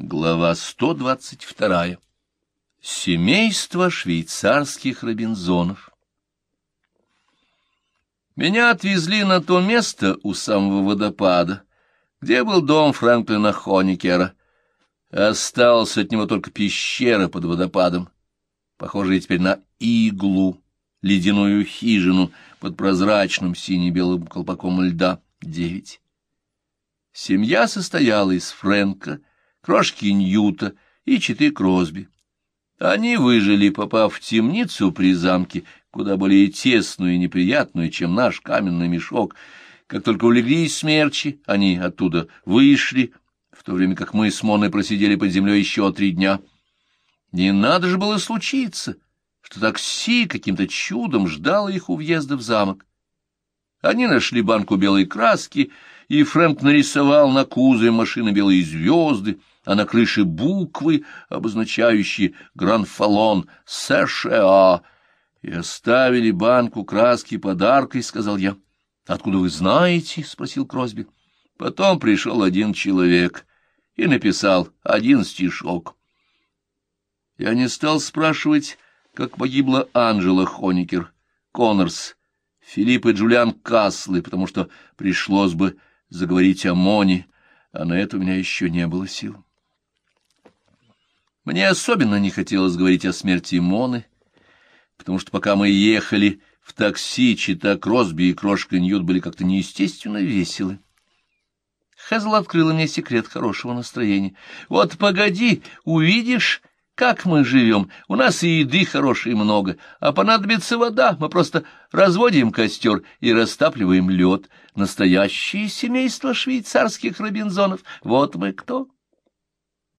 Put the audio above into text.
Глава 122. Семейство швейцарских робинзонов. Меня отвезли на то место у самого водопада, где был дом Фрэнклина Хоникера. Осталась от него только пещера под водопадом, похожая теперь на иглу, ледяную хижину под прозрачным сине-белым колпаком льда, девять. Семья состояла из Фрэнка, крошки Ньюта и читы Кросби. Они выжили, попав в темницу при замке, куда более тесную и неприятную, чем наш каменный мешок. Как только улеглись смерчи, они оттуда вышли, в то время как мы с Моной просидели под землей еще три дня. Не надо же было случиться, что такси каким-то чудом ждало их у въезда в замок. Они нашли банку белой краски, и Фрэнк нарисовал на кузове машины белые звезды, а на крыше буквы, обозначающие Гранфалон США. И оставили банку краски подаркой, — сказал я. — Откуда вы знаете? — спросил Кросби. Потом пришел один человек и написал один стишок. Я не стал спрашивать, как погибла Анжела Хоникер, Коннорс, Филипп и Джулиан Каслы, потому что пришлось бы заговорить о Моне, а на это у меня еще не было сил. Мне особенно не хотелось говорить о смерти Моны, потому что пока мы ехали в такси, чита Кросби и крошка Ньют были как-то неестественно веселы. Хезл открыла мне секрет хорошего настроения. «Вот погоди, увидишь, как мы живем. У нас и еды хорошей много, а понадобится вода. Мы просто разводим костер и растапливаем лед. Настоящее семейство швейцарских робинзонов. Вот мы кто».